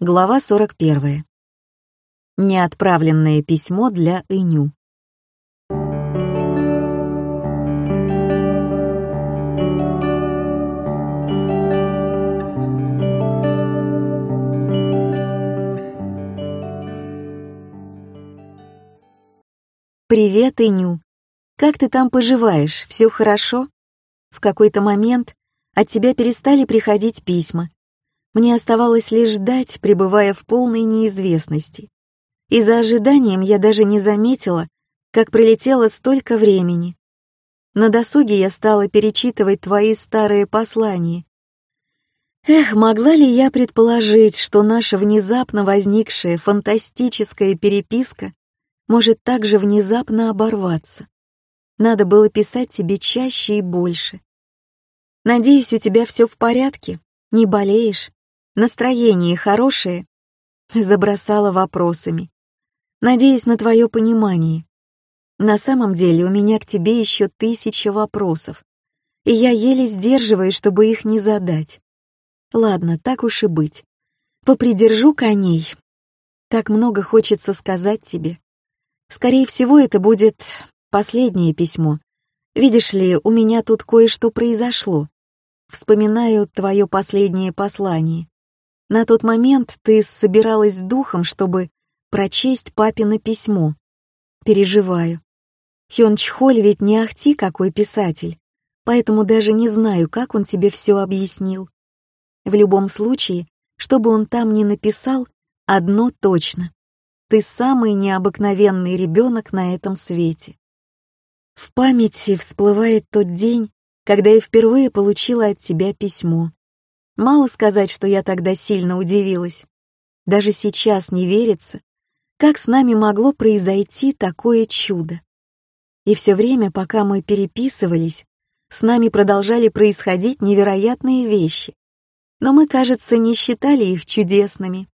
Глава 41. Неотправленное письмо для Иню. «Привет, Иню. Как ты там поживаешь? Все хорошо?» В какой-то момент от тебя перестали приходить письма, мне оставалось лишь ждать, пребывая в полной неизвестности. И за ожиданием я даже не заметила, как пролетело столько времени. На досуге я стала перечитывать твои старые послания. Эх, могла ли я предположить, что наша внезапно возникшая фантастическая переписка может так же внезапно оборваться? Надо было писать тебе чаще и больше. Надеюсь, у тебя все в порядке, не болеешь, Настроение хорошее?» Забросала вопросами. «Надеюсь на твое понимание. На самом деле у меня к тебе еще тысяча вопросов, и я еле сдерживаюсь, чтобы их не задать. Ладно, так уж и быть. Попридержу коней. Так много хочется сказать тебе. Скорее всего, это будет последнее письмо. Видишь ли, у меня тут кое-что произошло. Вспоминаю твое последнее послание. На тот момент ты собиралась с духом, чтобы прочесть папино письмо. Переживаю. Хён Чхоль ведь не ахти какой писатель, поэтому даже не знаю, как он тебе все объяснил. В любом случае, что бы он там ни написал, одно точно. Ты самый необыкновенный ребенок на этом свете. В памяти всплывает тот день, когда я впервые получила от тебя письмо. Мало сказать, что я тогда сильно удивилась. Даже сейчас не верится, как с нами могло произойти такое чудо. И все время, пока мы переписывались, с нами продолжали происходить невероятные вещи. Но мы, кажется, не считали их чудесными.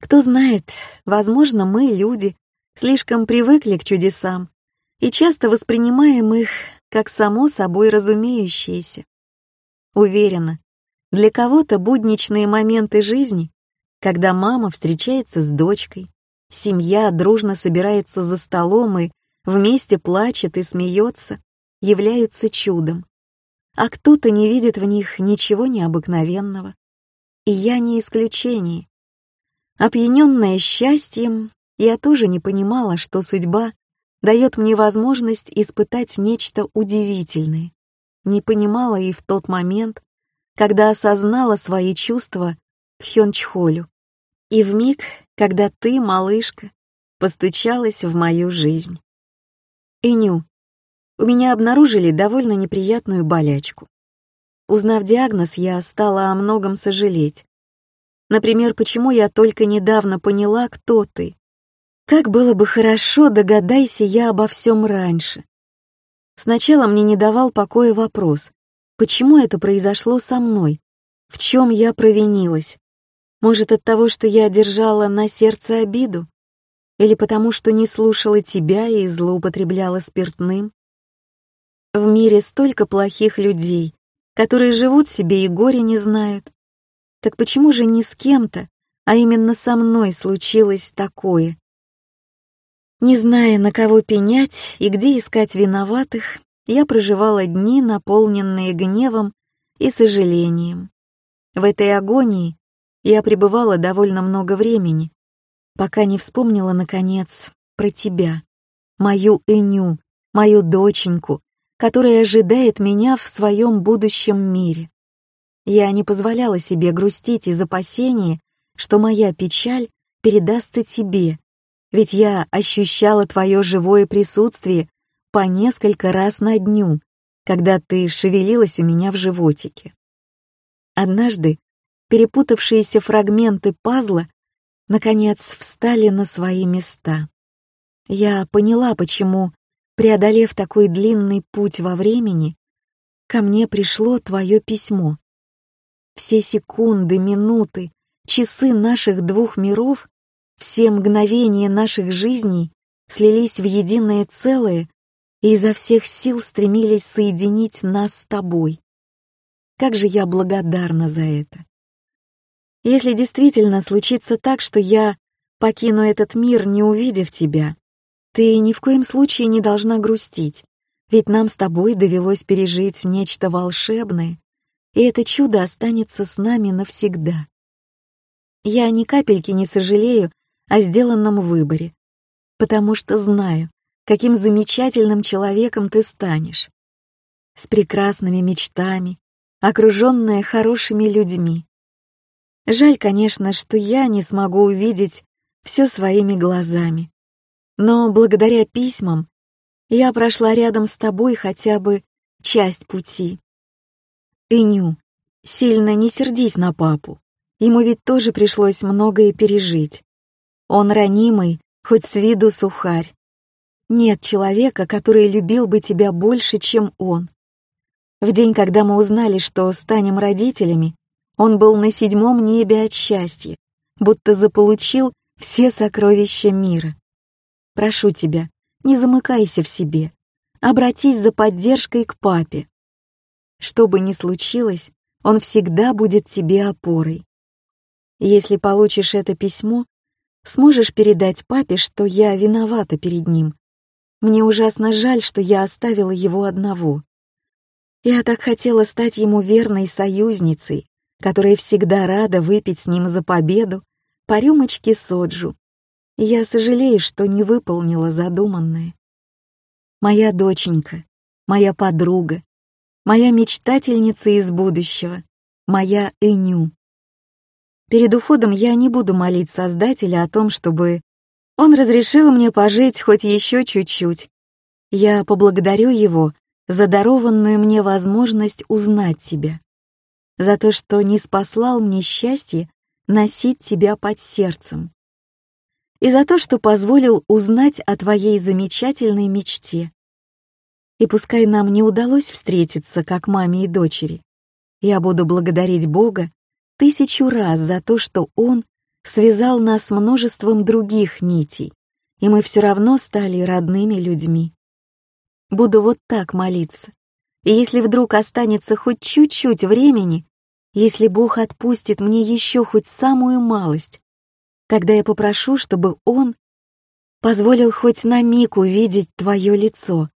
Кто знает, возможно, мы, люди, слишком привыкли к чудесам и часто воспринимаем их как само собой разумеющиеся. Уверена, для кого-то будничные моменты жизни, когда мама встречается с дочкой, семья дружно собирается за столом и вместе плачет и смеется, являются чудом. А кто-то не видит в них ничего необыкновенного. И я не исключение. Опьяненная счастьем, я тоже не понимала, что судьба дает мне возможность испытать нечто удивительное. Не понимала и в тот момент, когда осознала свои чувства к Хёнчхолю. И в миг, когда ты, малышка, постучалась в мою жизнь. Иню, у меня обнаружили довольно неприятную болячку. Узнав диагноз, я стала о многом сожалеть. Например, почему я только недавно поняла, кто ты. Как было бы хорошо, догадайся я обо всем раньше. Сначала мне не давал покоя вопрос, Почему это произошло со мной? В чем я провинилась? Может, от того, что я держала на сердце обиду? Или потому, что не слушала тебя и злоупотребляла спиртным? В мире столько плохих людей, которые живут себе и горе не знают. Так почему же не с кем-то, а именно со мной случилось такое? Не зная, на кого пенять и где искать виноватых, я проживала дни, наполненные гневом и сожалением. В этой агонии я пребывала довольно много времени, пока не вспомнила, наконец, про тебя, мою Эню, мою доченьку, которая ожидает меня в своем будущем мире. Я не позволяла себе грустить из опасения, что моя печаль передастся тебе, ведь я ощущала твое живое присутствие по несколько раз на дню, когда ты шевелилась у меня в животике. Однажды перепутавшиеся фрагменты пазла наконец встали на свои места. Я поняла, почему, преодолев такой длинный путь во времени, ко мне пришло твое письмо. Все секунды, минуты, часы наших двух миров, все мгновения наших жизней слились в единое целое и изо всех сил стремились соединить нас с тобой. Как же я благодарна за это. Если действительно случится так, что я покину этот мир, не увидев тебя, ты ни в коем случае не должна грустить, ведь нам с тобой довелось пережить нечто волшебное, и это чудо останется с нами навсегда. Я ни капельки не сожалею о сделанном выборе, потому что знаю, каким замечательным человеком ты станешь. С прекрасными мечтами, окруженная хорошими людьми. Жаль, конечно, что я не смогу увидеть все своими глазами. Но благодаря письмам я прошла рядом с тобой хотя бы часть пути. Иню, сильно не сердись на папу. Ему ведь тоже пришлось многое пережить. Он ранимый, хоть с виду сухарь. Нет человека, который любил бы тебя больше, чем он. В день, когда мы узнали, что станем родителями, он был на седьмом небе от счастья, будто заполучил все сокровища мира. Прошу тебя, не замыкайся в себе. Обратись за поддержкой к папе. Что бы ни случилось, он всегда будет тебе опорой. Если получишь это письмо, сможешь передать папе, что я виновата перед ним. Мне ужасно жаль, что я оставила его одного. Я так хотела стать ему верной союзницей, которая всегда рада выпить с ним за победу по рюмочке соджу. Я сожалею, что не выполнила задуманное. Моя доченька, моя подруга, моя мечтательница из будущего, моя Эню. Перед уходом я не буду молить Создателя о том, чтобы он разрешил мне пожить хоть еще чуть-чуть. Я поблагодарю его за дарованную мне возможность узнать тебя, за то, что не спаслал мне счастье носить тебя под сердцем, и за то, что позволил узнать о твоей замечательной мечте. И пускай нам не удалось встретиться, как маме и дочери, я буду благодарить Бога тысячу раз за то, что Он связал нас множеством других нитей, и мы все равно стали родными людьми. Буду вот так молиться. И если вдруг останется хоть чуть-чуть времени, если Бог отпустит мне еще хоть самую малость, тогда я попрошу, чтобы Он позволил хоть на миг увидеть твое лицо.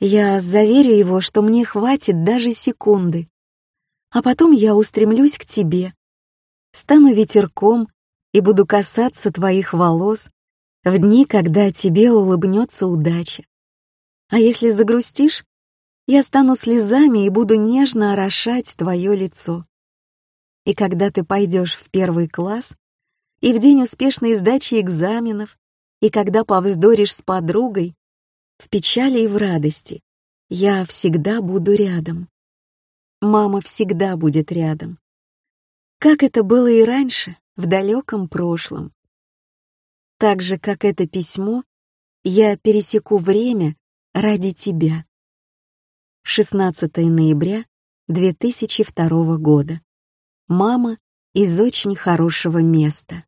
Я заверю Его, что мне хватит даже секунды а потом я устремлюсь к тебе, стану ветерком и буду касаться твоих волос в дни, когда тебе улыбнется удача. А если загрустишь, я стану слезами и буду нежно орошать твое лицо. И когда ты пойдешь в первый класс, и в день успешной сдачи экзаменов, и когда повздоришь с подругой, в печали и в радости, я всегда буду рядом мама всегда будет рядом. Как это было и раньше, в далеком прошлом. Так же, как это письмо, я пересеку время ради тебя. 16 ноября 2002 года. Мама из очень хорошего места.